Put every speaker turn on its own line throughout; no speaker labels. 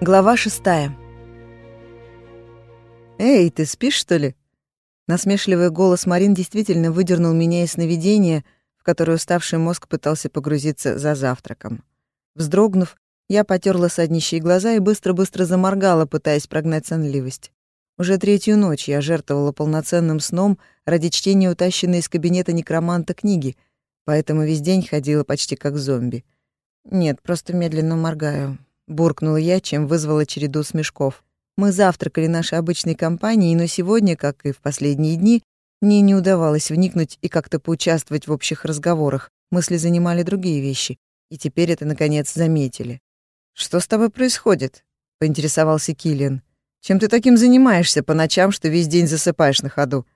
Глава шестая. «Эй, ты спишь, что ли?» Насмешливый голос Марин действительно выдернул меня из сновидения, в которое уставший мозг пытался погрузиться за завтраком. Вздрогнув, я потерла саднищие глаза и быстро-быстро заморгала, пытаясь прогнать сонливость. Уже третью ночь я жертвовала полноценным сном ради чтения утащенной из кабинета некроманта книги, поэтому весь день ходила почти как зомби. Нет, просто медленно моргаю. Буркнула я, чем вызвала череду смешков. Мы завтракали нашей обычной компанией, но сегодня, как и в последние дни, мне не удавалось вникнуть и как-то поучаствовать в общих разговорах. Мысли занимали другие вещи, и теперь это, наконец, заметили. «Что с тобой происходит?» — поинтересовался Киллиан. Чем ты таким занимаешься по ночам, что весь день засыпаешь на ходу?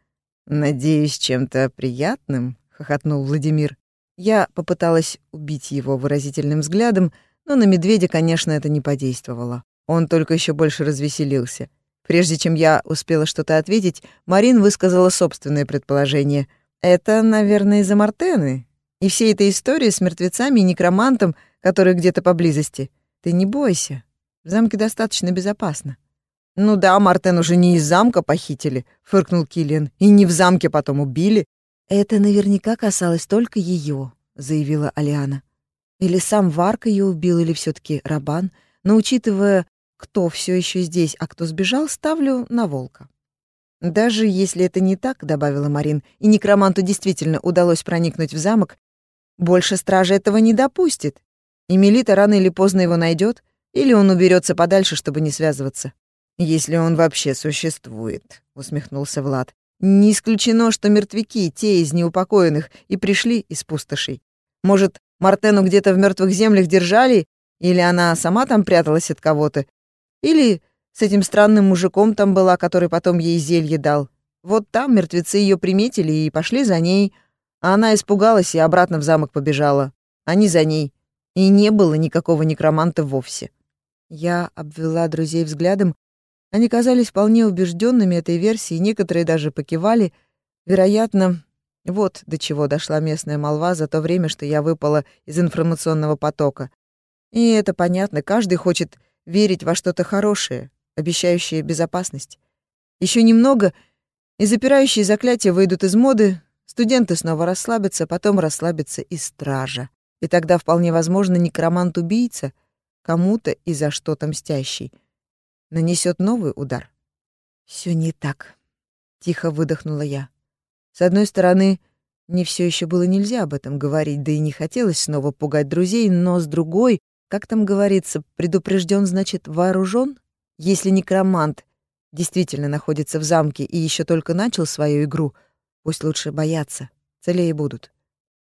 Надеюсь, чем-то приятным, хохотнул Владимир. Я попыталась убить его выразительным взглядом, но на медведя, конечно, это не подействовало. Он только еще больше развеселился. Прежде чем я успела что-то ответить, Марин высказала собственное предположение. Это, наверное, из-за Мартены и всей этой истории с мертвецами и некромантом, который где-то поблизости. Ты не бойся. В замке достаточно безопасно. «Ну да, Мартен уже не из замка похитили», — фыркнул Киллиан. «И не в замке потом убили».
«Это наверняка касалось только ее», — заявила Алиана. «Или сам Варк ее убил, или все таки Рабан. Но учитывая, кто все еще здесь, а кто сбежал, ставлю на волка».
«Даже если это не так», — добавила Марин, «и некроманту действительно удалось проникнуть в замок, больше стража этого не допустит. И Мелита рано или поздно его найдет, или он уберется подальше, чтобы не связываться. «Если он вообще существует», — усмехнулся Влад. «Не исключено, что мертвяки, те из неупокоенных, и пришли из пустошей. Может, Мартену где-то в мертвых землях держали, или она сама там пряталась от кого-то, или с этим странным мужиком там была, который потом ей зелье дал. Вот там мертвецы ее приметили и пошли за ней, а она испугалась и обратно в замок побежала. Они за ней. И не было никакого некроманта вовсе».
Я обвела друзей взглядом, они казались вполне убежденными этой версией, некоторые даже покивали. Вероятно, вот до чего дошла местная молва за то время, что я выпала из информационного потока. И это понятно, каждый хочет верить во что-то хорошее, обещающее безопасность. Еще немного, и запирающие заклятия выйдут из моды, студенты снова расслабятся, потом расслабится и стража. И тогда вполне возможно некромант-убийца, кому-то и за что-то мстящий — нанесет новый удар. Все не так, тихо выдохнула я. С одной стороны, мне все еще было нельзя об этом говорить, да и не хотелось снова пугать друзей, но с другой, как там говорится, предупрежден значит вооружен. Если некромант действительно находится в замке и еще только начал свою игру, пусть лучше боятся, целее будут.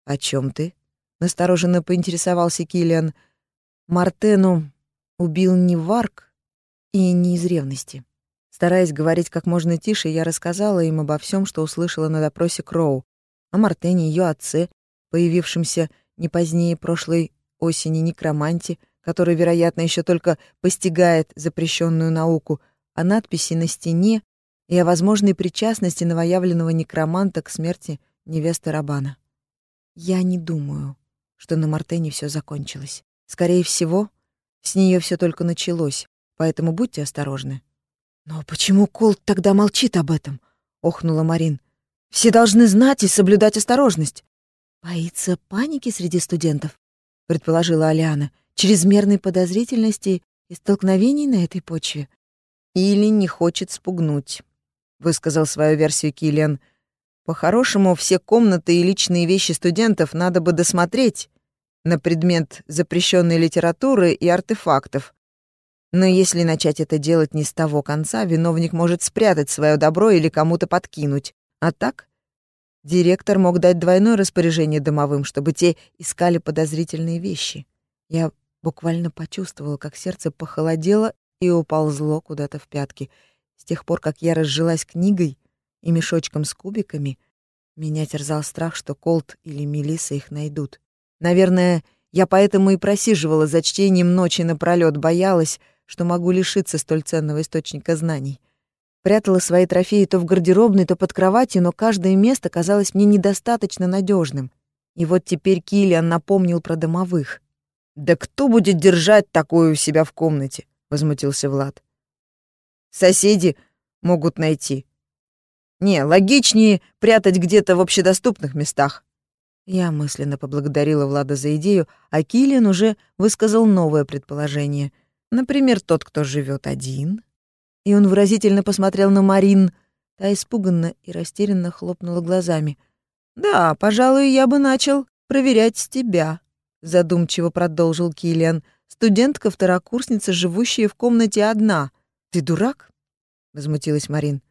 О чем ты? настороженно поинтересовался Килиан. Мартену убил не Варк, и не из ревности. Стараясь говорить как можно тише, я рассказала им обо всем, что услышала на допросе Кроу, о Мартене, ее отце, появившемся не позднее прошлой осени некроманте, который, вероятно, еще только постигает запрещенную науку, о надписи на стене и о возможной причастности новоявленного некроманта к смерти невесты Рабана. Я не думаю, что на Мартене все закончилось. Скорее всего, с нее все только началось, поэтому будьте осторожны». «Но почему Колт тогда молчит об этом?» — охнула Марин. «Все должны знать и соблюдать осторожность». «Боится паники среди студентов», — предположила Алиана, «чрезмерной подозрительности и столкновений на этой почве».
«Или не хочет спугнуть», — высказал свою версию Киллиан. «По-хорошему, все комнаты и личные вещи студентов надо бы досмотреть на предмет запрещенной литературы и артефактов, но если начать это делать не с того конца, виновник может спрятать свое добро или кому-то подкинуть. А так, директор мог дать двойное распоряжение домовым, чтобы те искали подозрительные вещи. Я буквально почувствовала, как сердце похолодело и уползло куда-то в пятки. С тех пор, как я разжилась книгой и мешочком с кубиками, меня терзал страх, что Колт или Мелиса их найдут. Наверное, я поэтому и просиживала за чтением ночи напролёт, боялась, что могу лишиться столь ценного источника знаний. Прятала свои трофеи то в гардеробной, то под кроватью, но каждое место казалось мне недостаточно надежным. И вот теперь Киллиан напомнил про домовых. «Да кто будет держать такое у себя в комнате?»
— возмутился Влад. Соседи могут найти. Не, логичнее прятать где-то в общедоступных местах. Я мысленно поблагодарила Влада за идею, а Киллиан уже высказал новое предположение. Например, тот, кто живет один. И он выразительно посмотрел на Марин. Та испуганно и растерянно хлопнула глазами. «Да, пожалуй, я бы начал проверять с тебя», — задумчиво продолжил Киллиан. «Студентка-второкурсница, живущая в комнате одна. Ты дурак?» — возмутилась Марин.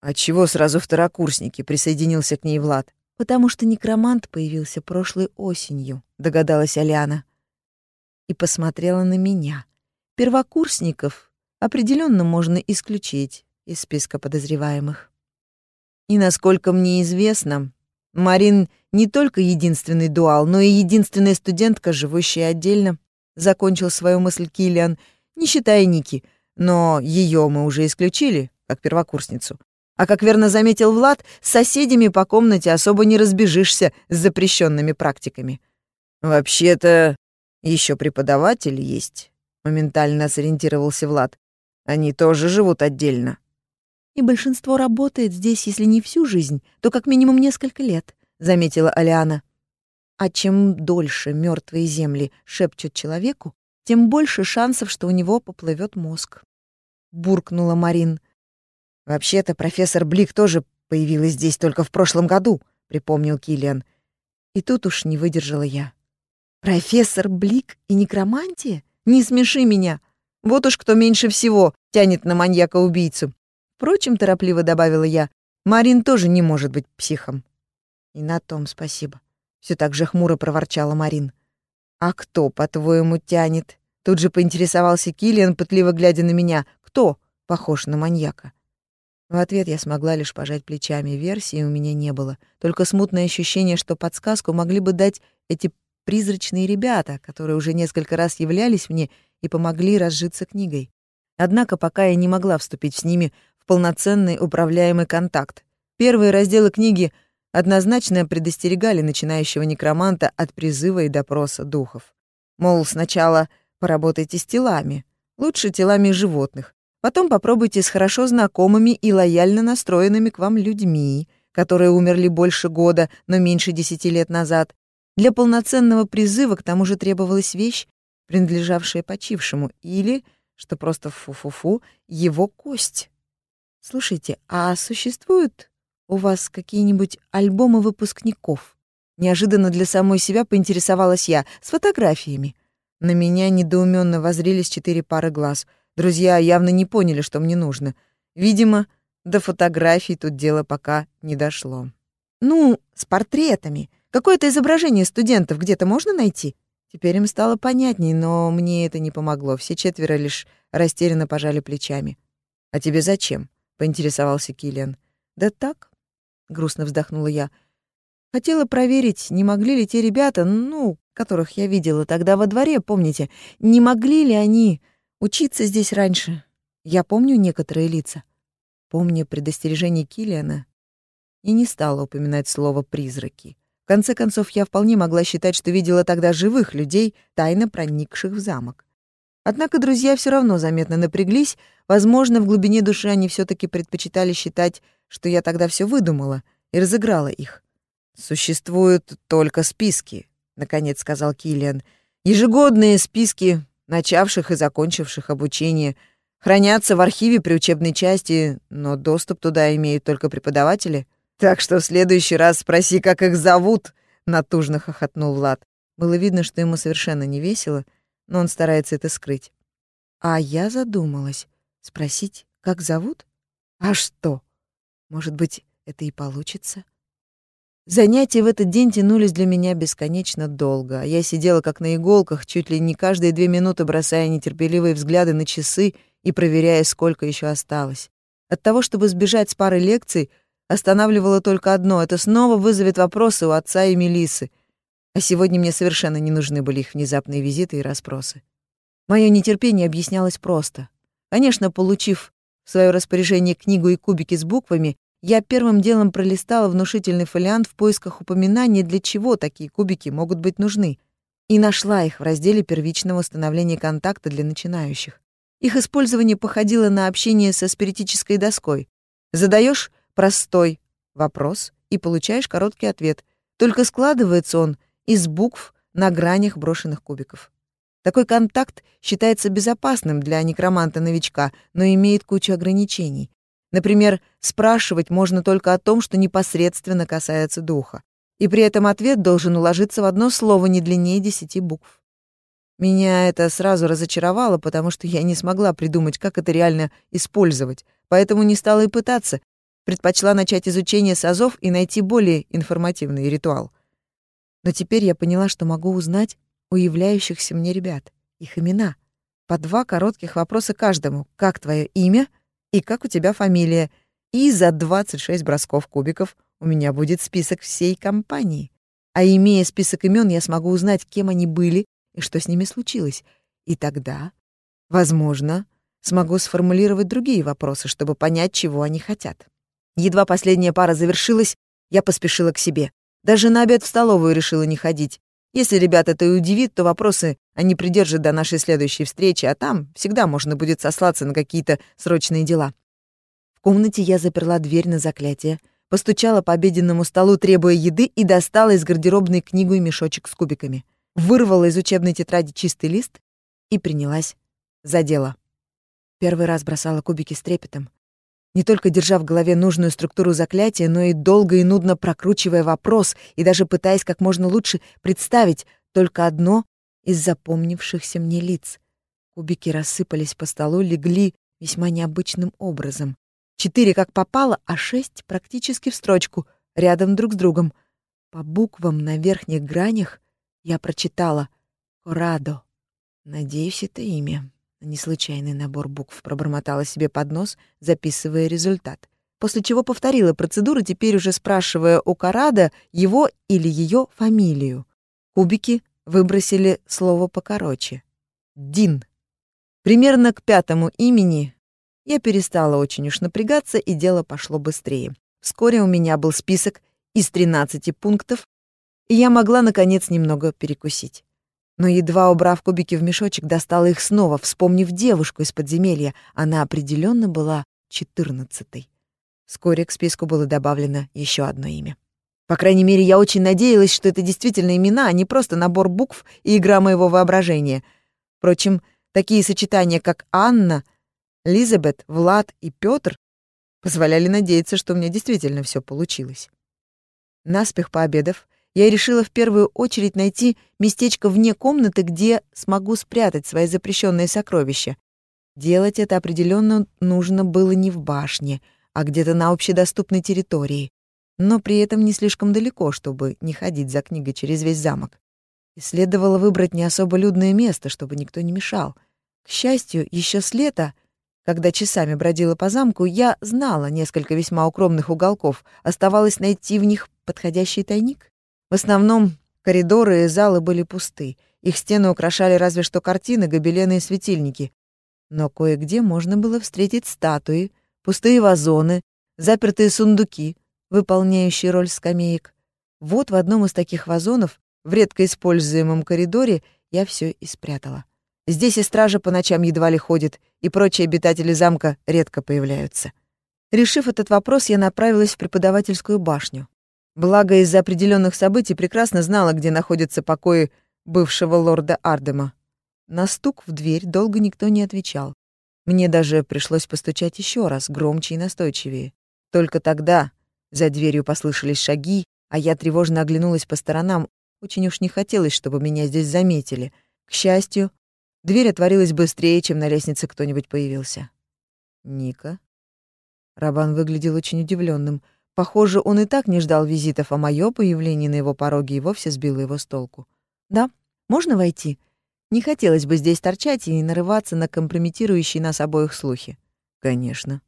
«А чего сразу второкурсники?» — присоединился к ней Влад. «Потому что некромант появился прошлой осенью», — догадалась Аляна. И посмотрела на меня. Первокурсников определенно можно исключить из списка подозреваемых. И насколько мне известно, Марин не только единственный дуал, но и единственная студентка, живущая отдельно, закончил свою мысль Киллиан, не считая Ники, но ее мы уже исключили, как первокурсницу. А как верно заметил Влад, с соседями по комнате особо не разбежишься с запрещенными практиками. Вообще-то еще преподаватель есть, моментально сориентировался Влад. Они тоже живут отдельно.
И большинство работает здесь, если не всю жизнь, то как минимум несколько лет, заметила Алиана. А чем дольше мертвые земли шепчут человеку, тем больше шансов, что у него поплывет мозг. Буркнула Марин.
Вообще-то профессор Блик тоже появилась здесь только в прошлом году, припомнил Килиан. И тут уж не выдержала я.
Профессор Блик и некромантия? Не смеши меня. Вот уж кто меньше всего тянет на маньяка-убийцу. Впрочем, торопливо добавила я, Марин тоже не может быть психом. И на том спасибо. Все так же хмуро проворчала Марин. А кто, по-твоему, тянет? Тут же поинтересовался Килиан, пытливо глядя на меня. Кто похож на маньяка? В ответ я смогла лишь пожать плечами. Версии у меня не было. Только смутное ощущение, что подсказку могли бы дать эти призрачные ребята, которые уже несколько раз являлись мне и помогли разжиться книгой. Однако пока я не могла вступить с ними в полноценный управляемый контакт. Первые разделы книги однозначно предостерегали начинающего некроманта от призыва и допроса духов. Мол, сначала поработайте с телами, лучше телами животных, потом попробуйте с хорошо знакомыми и лояльно настроенными к вам людьми, которые умерли больше года, но меньше десяти лет назад. Для полноценного призыва к тому же требовалась вещь, принадлежавшая почившему, или, что просто фу-фу-фу, его кость. Слушайте, а существуют у вас какие-нибудь альбомы выпускников? Неожиданно для самой себя поинтересовалась я, с фотографиями. На меня недоуменно воззрелись четыре пары глаз. Друзья явно не поняли, что мне нужно. Видимо, до фотографий тут дело пока не дошло. Ну, с портретами. Какое-то изображение студентов где-то можно найти? Теперь им стало понятней, но мне это не помогло. Все четверо лишь растерянно пожали плечами. «А тебе зачем?» — поинтересовался Киллиан. «Да так», — грустно вздохнула я. «Хотела проверить, не могли ли те ребята, ну, которых я видела тогда во дворе, помните, не могли ли они учиться здесь раньше? Я помню некоторые лица. Помня предостережение Киллиана, и не стала упоминать слово «призраки». В конце концов, я вполне могла считать, что видела тогда живых людей, тайно проникших в замок. Однако друзья все равно заметно напряглись. Возможно, в глубине души они все таки предпочитали считать, что я тогда все выдумала и разыграла их. «Существуют только списки», — наконец сказал Киллиан. «Ежегодные списки начавших и закончивших обучение хранятся в архиве при учебной части, но доступ туда имеют только преподаватели. Так что в следующий раз спроси, как их зовут», — натужно хохотнул Влад. Было видно, что ему совершенно не весело, но он старается это скрыть. А я задумалась. Спросить, как зовут? А что? Может быть, это и получится? Занятия в этот день тянулись для меня бесконечно долго, а я сидела как на иголках, чуть ли не каждые две минуты бросая нетерпеливые взгляды на часы и проверяя, сколько еще осталось. От того, чтобы сбежать с пары лекций, останавливало только одно — это снова вызовет вопросы у отца и Мелисы — а сегодня мне совершенно не нужны были их внезапные визиты и расспросы. Мое нетерпение объяснялось просто. Конечно, получив в свое распоряжение книгу и кубики с буквами, я первым делом пролистала внушительный фолиант в поисках упоминаний, для чего такие кубики могут быть нужны, и нашла их в разделе первичного установления контакта для начинающих. Их использование походило на общение со спиритической доской. Задаешь простой вопрос и получаешь короткий ответ. Только складывается он из букв на гранях брошенных кубиков. Такой контакт считается безопасным для некроманта-новичка, но имеет кучу ограничений. Например, спрашивать можно только о том, что непосредственно касается духа. И при этом ответ должен уложиться в одно слово не длиннее десяти букв. Меня это сразу разочаровало, потому что я не смогла придумать, как это реально использовать, поэтому не стала и пытаться. Предпочла начать изучение САЗов и найти более информативный ритуал. Но теперь я поняла, что могу узнать у являющихся мне ребят их имена. По два коротких вопроса каждому. Как твое имя и как у тебя фамилия? И за 26 бросков кубиков у меня будет список всей компании. А имея список имен, я смогу узнать, кем они были и что с ними случилось. И тогда, возможно, смогу сформулировать другие вопросы, чтобы понять, чего они хотят. Едва последняя пара завершилась, я поспешила к себе. Даже на обед в столовую решила не ходить. Если ребят это и удивит, то вопросы они придержат до нашей следующей встречи, а там всегда можно будет сослаться на какие-то срочные дела. В комнате я заперла дверь на заклятие, постучала по обеденному столу, требуя еды, и достала из гардеробной книгу и мешочек с кубиками вырвала из учебной тетради чистый лист и принялась за дело. Первый раз бросала кубики с трепетом, не только держа в голове нужную структуру заклятия, но и долго и нудно прокручивая вопрос и даже пытаясь как можно лучше представить только одно из запомнившихся мне лиц. Кубики рассыпались по столу, легли весьма необычным образом. Четыре как попало, а шесть практически в строчку, рядом друг с другом. По буквам на верхних гранях я прочитала «Корадо». Надеюсь, это имя. Не случайный набор букв пробормотала себе под нос, записывая результат. После чего повторила процедуру, теперь уже спрашивая у Карада его или ее фамилию. Кубики выбросили слово покороче. «Дин». Примерно к пятому имени я перестала очень уж напрягаться, и дело пошло быстрее. Вскоре у меня был список из 13 пунктов, и я могла, наконец, немного перекусить. Но едва убрав кубики в мешочек, достала их снова, вспомнив девушку из подземелья. Она определенно была четырнадцатой. Вскоре к списку было добавлено еще одно имя. По крайней мере, я очень надеялась, что это действительно имена, а не просто набор букв и игра моего воображения. Впрочем, такие сочетания, как Анна, Лизабет, Влад и Петр, позволяли надеяться, что у меня действительно все получилось. Наспех пообедав, я решила в первую очередь найти местечко вне комнаты, где смогу спрятать свои запрещенные сокровища. Делать это определенно нужно было не в башне, а где-то на общедоступной территории, но при этом не слишком далеко, чтобы не ходить за книгой через весь замок. И следовало выбрать не особо людное место, чтобы никто не мешал. К счастью, еще с лета, когда часами бродила по замку, я знала несколько весьма укромных уголков, оставалось найти в них подходящий тайник. В основном коридоры и залы были пусты. Их стены украшали разве что картины, гобелены и светильники. Но кое-где можно было встретить статуи, пустые вазоны, запертые сундуки, выполняющие роль скамеек. Вот в одном из таких вазонов, в редко используемом коридоре, я все и спрятала. Здесь и стража по ночам едва ли ходит, и прочие обитатели замка редко появляются. Решив этот вопрос, я направилась в преподавательскую башню. Благо, из-за определенных событий прекрасно знала, где находятся покои бывшего лорда Ардема. На стук в дверь долго никто не отвечал. Мне даже пришлось постучать еще раз, громче и настойчивее. Только тогда за дверью послышались шаги, а я тревожно оглянулась по сторонам. Очень уж не хотелось, чтобы меня здесь заметили. К счастью, дверь отворилась быстрее, чем на лестнице кто-нибудь появился. «Ника?» Рабан выглядел очень удивленным. Похоже, он и так не ждал визитов, а мое появление на его пороге и вовсе сбило его с толку. «Да, можно войти?» Не хотелось бы здесь торчать и нарываться на компрометирующие нас обоих слухи. «Конечно».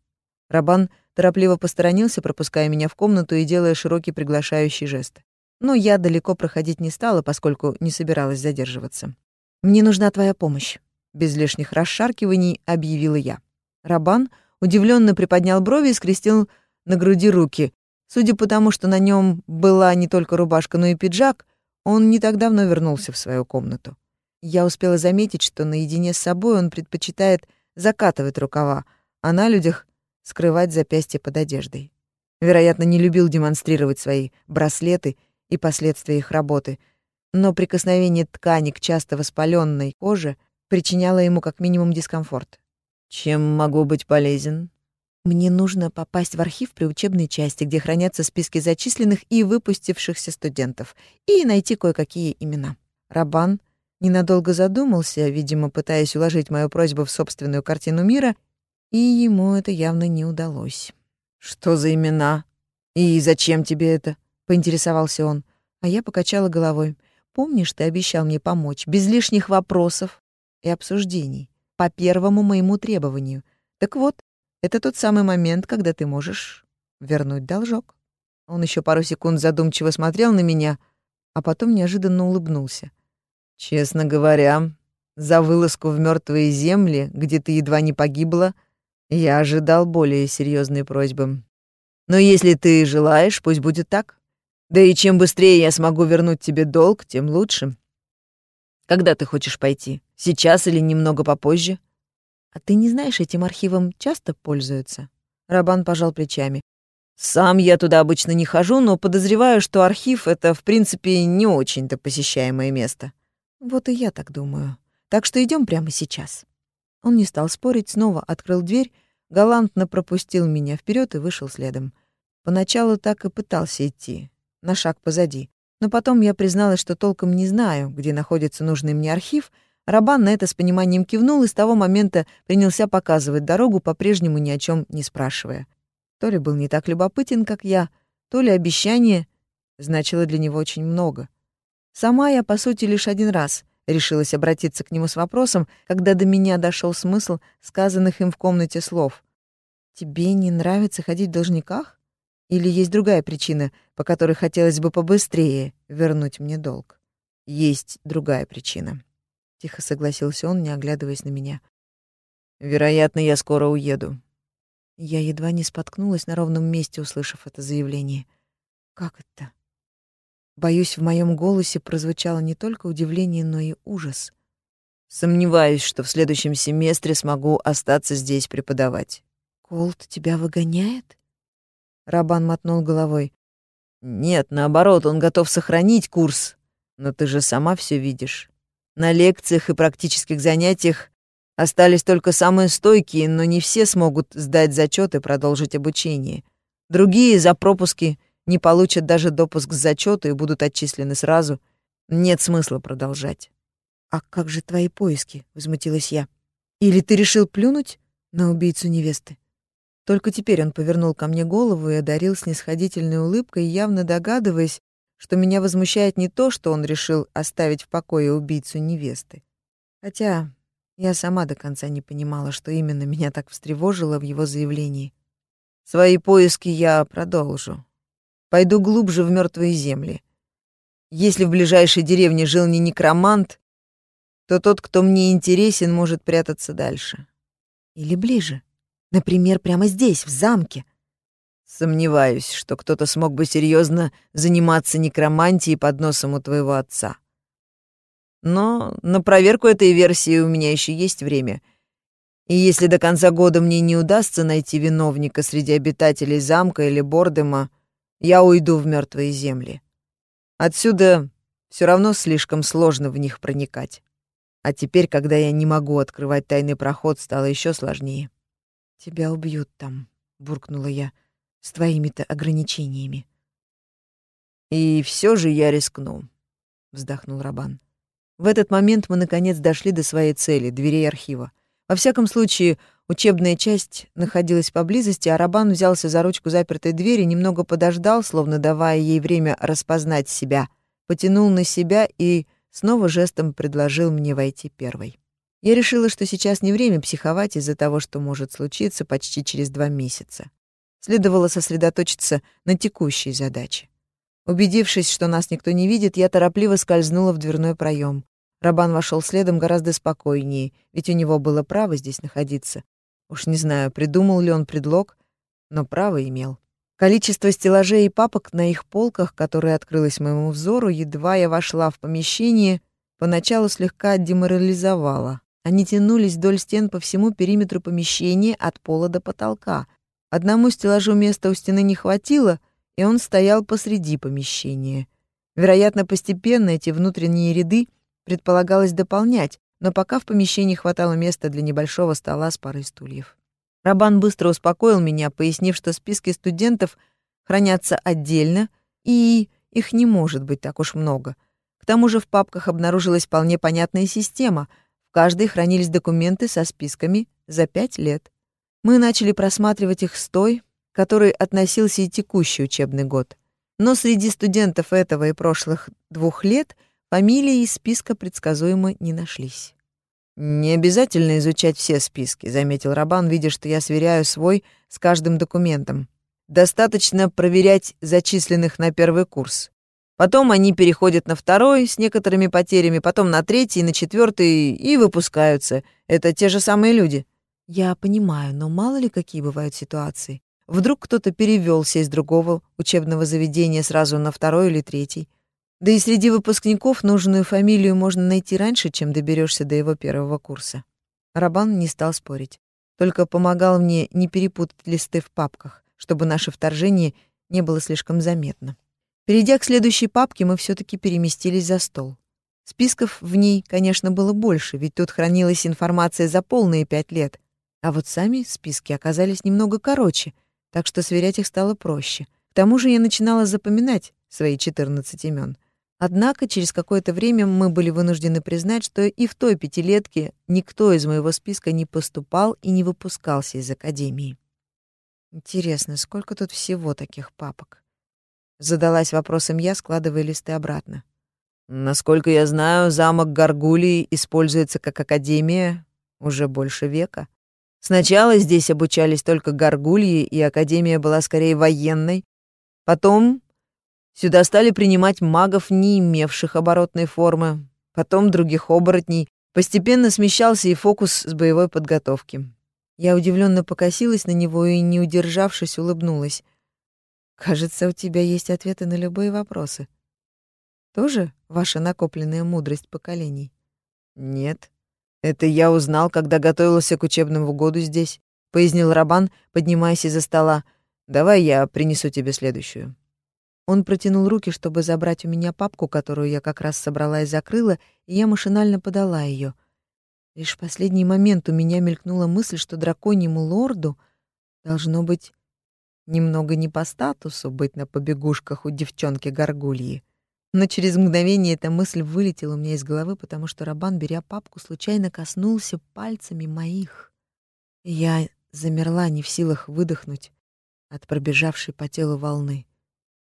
Рабан торопливо посторонился, пропуская меня в комнату и делая широкий приглашающий жест. Но я далеко проходить не стала, поскольку не собиралась задерживаться. «Мне нужна твоя помощь», — без лишних расшаркиваний объявила я. Рабан удивленно приподнял брови и скрестил на груди руки. Судя по тому, что на нем была не только рубашка, но и пиджак, он не так давно вернулся в свою комнату. Я успела заметить, что наедине с собой он предпочитает закатывать рукава, а на людях скрывать запястье под одеждой. Вероятно, не любил демонстрировать свои браслеты и последствия их работы, но прикосновение ткани к часто воспаленной коже причиняло ему как минимум дискомфорт. «Чем могу быть полезен?» «Мне нужно попасть в архив при учебной части, где хранятся списки зачисленных и выпустившихся студентов, и найти кое-какие имена». Рабан ненадолго задумался, видимо, пытаясь уложить мою просьбу в собственную картину мира, и ему это явно не удалось. «Что за имена? И зачем тебе это?» — поинтересовался он. А я покачала головой. «Помнишь, ты обещал мне помочь, без лишних вопросов и обсуждений, по первому моему требованию. Так вот, это тот самый момент, когда ты можешь вернуть должок». Он еще пару секунд задумчиво смотрел на меня, а потом неожиданно улыбнулся. «Честно говоря, за вылазку в мертвые земли, где ты едва не погибла, — я ожидал более серьезной просьбы. Но если ты желаешь, пусть будет так. Да и чем быстрее я смогу вернуть тебе долг, тем лучше. Когда ты хочешь пойти? Сейчас или немного попозже? А ты не знаешь, этим архивом часто пользуются? Рабан пожал плечами. Сам я туда обычно не хожу, но подозреваю, что архив — это, в принципе, не очень-то посещаемое место. Вот и я так думаю. Так что идем прямо сейчас. Он не стал спорить, снова открыл дверь, галантно пропустил меня вперед и вышел следом. Поначалу так и пытался идти, на шаг позади. Но потом я призналась, что толком не знаю, где находится нужный мне архив. Рабан на это с пониманием кивнул и с того момента принялся показывать дорогу, по-прежнему ни о чем не спрашивая. То ли был не так любопытен, как я, то ли обещание значило для него очень много. Сама я, по сути, лишь один раз — Решилась обратиться к нему с вопросом, когда до меня дошел смысл сказанных им в комнате слов. «Тебе не нравится ходить в должниках? Или есть другая причина, по которой хотелось бы побыстрее вернуть мне долг?» «Есть другая причина», — тихо согласился он, не оглядываясь на меня. «Вероятно, я скоро уеду». Я едва не споткнулась на ровном месте, услышав это заявление. «Как это?» Боюсь, в моем голосе прозвучало не только удивление, но и ужас. Сомневаюсь, что в следующем семестре смогу остаться здесь преподавать. Колт тебя выгоняет? Рабан мотнул головой. Нет, наоборот, он готов сохранить курс. Но ты же сама все видишь. На лекциях и практических занятиях остались только самые стойкие, но не все смогут сдать зачет и продолжить обучение. Другие за пропуски не получат даже допуск к зачету и будут отчислены сразу, нет смысла продолжать. «А как же твои поиски?» — возмутилась я. «Или ты решил плюнуть на убийцу невесты?» Только теперь он повернул ко мне голову и одарил снисходительной улыбкой, явно догадываясь, что меня возмущает не то, что он решил оставить в покое убийцу невесты. Хотя я сама до конца не понимала, что именно меня так встревожило в его заявлении. «Свои поиски я продолжу», Пойду глубже в мертвые земли. Если в ближайшей деревне жил не некромант, то тот, кто мне интересен, может прятаться дальше. Или ближе. Например, прямо здесь, в замке. Сомневаюсь, что кто-то смог бы серьезно заниматься некромантией под носом у твоего отца. Но на проверку этой версии у меня еще есть время. И если до конца года мне не удастся найти виновника среди обитателей замка или Бордема, я уйду в мертвые земли. Отсюда все равно слишком сложно в них проникать. А теперь, когда я не могу открывать тайный проход, стало еще сложнее. «Тебя убьют там», — буркнула я, — «с твоими-то ограничениями». «И все же я рискну», — вздохнул Рабан. В этот момент мы, наконец, дошли до своей цели — дверей архива. Во всяком случае, Учебная часть находилась поблизости, а Рабан взялся за ручку запертой двери, немного подождал, словно давая ей время распознать себя, потянул на себя и снова жестом предложил мне войти первой. Я решила, что сейчас не время психовать из-за того, что может случиться почти через два месяца. Следовало сосредоточиться на текущей задаче. Убедившись, что нас никто не видит, я торопливо скользнула в дверной проем. Рабан вошел следом гораздо спокойнее, ведь у него было право здесь находиться, Уж не знаю, придумал ли он предлог, но право имел. Количество стеллажей и папок на их полках, которое открылось моему взору, едва я вошла в помещение, поначалу слегка деморализовало. Они тянулись вдоль стен по всему периметру помещения от пола до потолка. Одному стеллажу места у стены не хватило, и он стоял посреди помещения. Вероятно, постепенно эти внутренние ряды предполагалось дополнять, но пока в помещении хватало места для небольшого стола с парой стульев. Рабан быстро успокоил меня, пояснив, что списки студентов хранятся отдельно, и их не может быть так уж много. К тому же в папках обнаружилась вполне понятная система — каждой хранились документы со списками за пять лет. Мы начали просматривать их с той, которой относился и текущий учебный год. Но среди студентов этого и прошлых двух лет фамилии из списка предсказуемо не нашлись. «Не обязательно изучать все списки», — заметил Рабан, видя, что я сверяю свой с каждым документом. «Достаточно проверять зачисленных на первый курс. Потом они переходят на второй с некоторыми потерями, потом на третий, на четвертый и выпускаются. Это те же самые люди. Я понимаю, но мало ли какие бывают ситуации. Вдруг кто-то перевелся из другого учебного заведения сразу на второй или третий. Да и среди выпускников нужную фамилию можно найти раньше, чем доберешься до его первого курса. Рабан не стал спорить, только помогал мне не перепутать листы в папках, чтобы наше вторжение не было слишком заметно. Перейдя к следующей папке, мы все-таки переместились за стол. Списков в ней, конечно, было больше, ведь тут хранилась информация за полные пять лет. А вот сами списки оказались немного короче, так что сверять их стало проще. К тому же я начинала запоминать свои 14 имен. Однако через какое-то время мы были вынуждены признать, что и в той пятилетке никто из моего списка не поступал и не выпускался из академии. Интересно, сколько тут всего таких папок? Задалась вопросом я, складывая листы обратно. Насколько я знаю, замок Гаргулии используется как академия уже больше века. Сначала здесь обучались только гаргульи, и академия была скорее военной. Потом сюда стали принимать магов, не имевших оборотной формы. Потом других оборотней. Постепенно смещался и фокус с боевой подготовки. Я удивленно покосилась на него и, не удержавшись, улыбнулась. Кажется, у тебя есть ответы на любые вопросы. Тоже ваша накопленная мудрость поколений? Нет. Это я узнал, когда готовился к учебному году здесь, пояснил Рабан, поднимаясь из-за стола. Давай я принесу тебе следующую. Он протянул руки, чтобы забрать у меня папку, которую я как раз собрала и закрыла, и я машинально подала ее. Лишь в последний момент у меня мелькнула мысль, что драконьему лорду должно быть Немного не по статусу быть на побегушках у девчонки-горгульи. Но через мгновение эта мысль вылетела у меня из головы, потому что Рабан, беря папку, случайно коснулся пальцами моих. Я замерла, не в силах выдохнуть от пробежавшей по телу волны,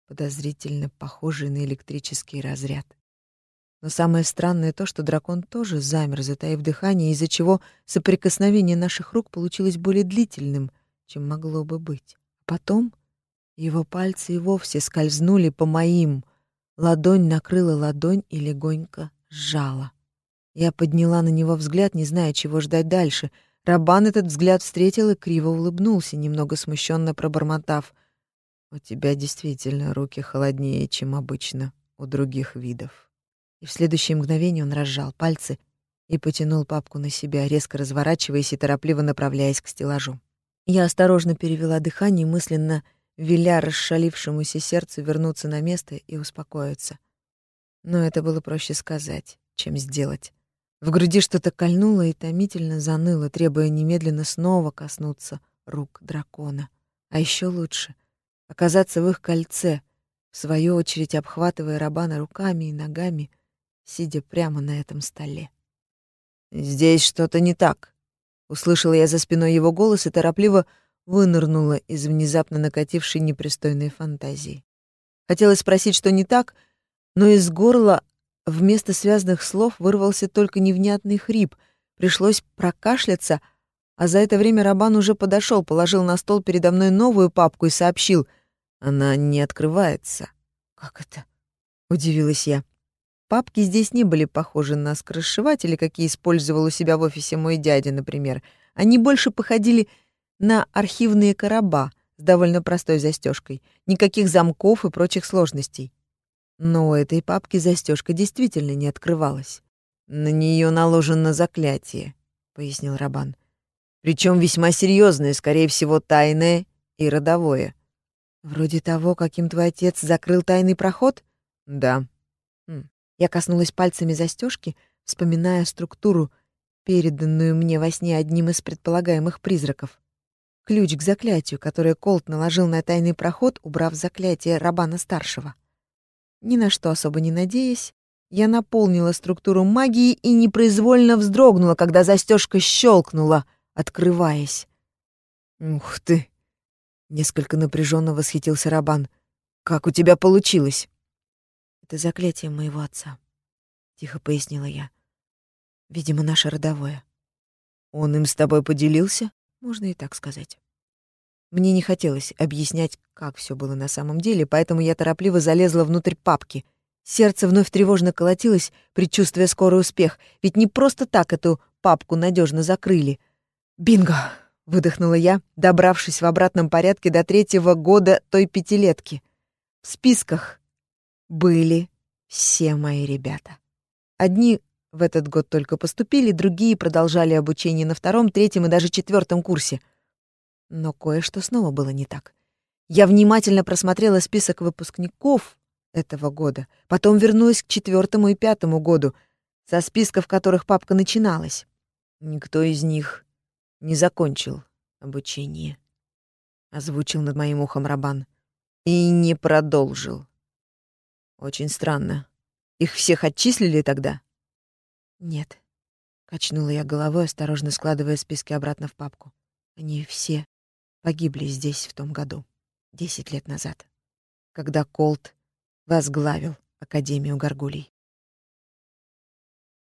подозрительно похожей на электрический разряд. Но самое странное то, что дракон тоже замер, затаив дыхание, из-за чего соприкосновение наших рук получилось более длительным, чем могло бы быть. Потом его пальцы и вовсе скользнули по моим. Ладонь накрыла ладонь и легонько сжала. Я подняла на него взгляд, не зная, чего ждать дальше. Рабан этот взгляд встретил и криво улыбнулся, немного смущенно пробормотав. «У тебя действительно руки холоднее, чем обычно у других видов». И в следующее мгновение он разжал пальцы и потянул папку на себя, резко разворачиваясь и торопливо направляясь к стеллажу. Я осторожно перевела дыхание, мысленно веля расшалившемуся сердцу вернуться на место и успокоиться. Но это было проще сказать, чем сделать. В груди что-то кольнуло и томительно заныло, требуя немедленно снова коснуться рук дракона. А еще лучше — оказаться в их кольце, в свою очередь обхватывая Рабана руками и ногами, сидя прямо на этом столе. «Здесь что-то не так», Услышала я за спиной его голос и торопливо вынырнула из внезапно накатившей непристойной фантазии. Хотела спросить, что не так, но из горла вместо связанных слов вырвался только невнятный хрип. Пришлось прокашляться, а за это время Рабан уже подошел, положил на стол передо мной новую папку и сообщил. «Она не открывается». «Как это?» — удивилась я. Папки здесь не были похожи на скоросшиватели, какие использовал у себя в офисе мой дядя, например. Они больше походили на архивные короба с довольно простой застежкой, никаких замков и прочих сложностей. Но у этой папки застежка действительно не открывалась. На нее наложено заклятие.
пояснил Рабан. Причем весьма серьезное, скорее всего, тайное и родовое. Вроде того, каким твой отец закрыл тайный проход? Да. Хм. Я коснулась пальцами застежки, вспоминая структуру, переданную мне во сне одним из предполагаемых призраков. Ключ к заклятию, которое Колт наложил на тайный проход, убрав заклятие Рабана-старшего. Ни на что особо не надеясь, я наполнила структуру магии и непроизвольно вздрогнула, когда застежка щелкнула, открываясь. «Ух ты!» — несколько напряженно восхитился Рабан. «Как у тебя получилось?» «Это заклятие моего отца», — тихо пояснила я. «Видимо, наше родовое». «Он им с тобой поделился?» «Можно и так сказать». Мне не хотелось объяснять, как все было на самом деле, поэтому я торопливо залезла внутрь папки. Сердце вновь тревожно колотилось, предчувствуя скорый успех, ведь не просто так эту папку надежно закрыли. «Бинго!» — выдохнула я, добравшись в обратном порядке до третьего года той пятилетки. В списках были все мои ребята. Одни в этот год только поступили, другие продолжали обучение на втором, третьем и даже четвертом курсе. Но кое-что снова было не так. Я внимательно просмотрела список выпускников этого года, потом вернулась к четвертому и пятому году, со списков которых папка начиналась. Никто из них не закончил обучение, озвучил над моим ухом Рабан. И не продолжил. Очень странно. Их всех отчислили тогда? Нет. Качнула я головой, осторожно складывая списки обратно в папку. Они все погибли здесь в том году, десять лет назад, когда Колт возглавил Академию Гаргулей.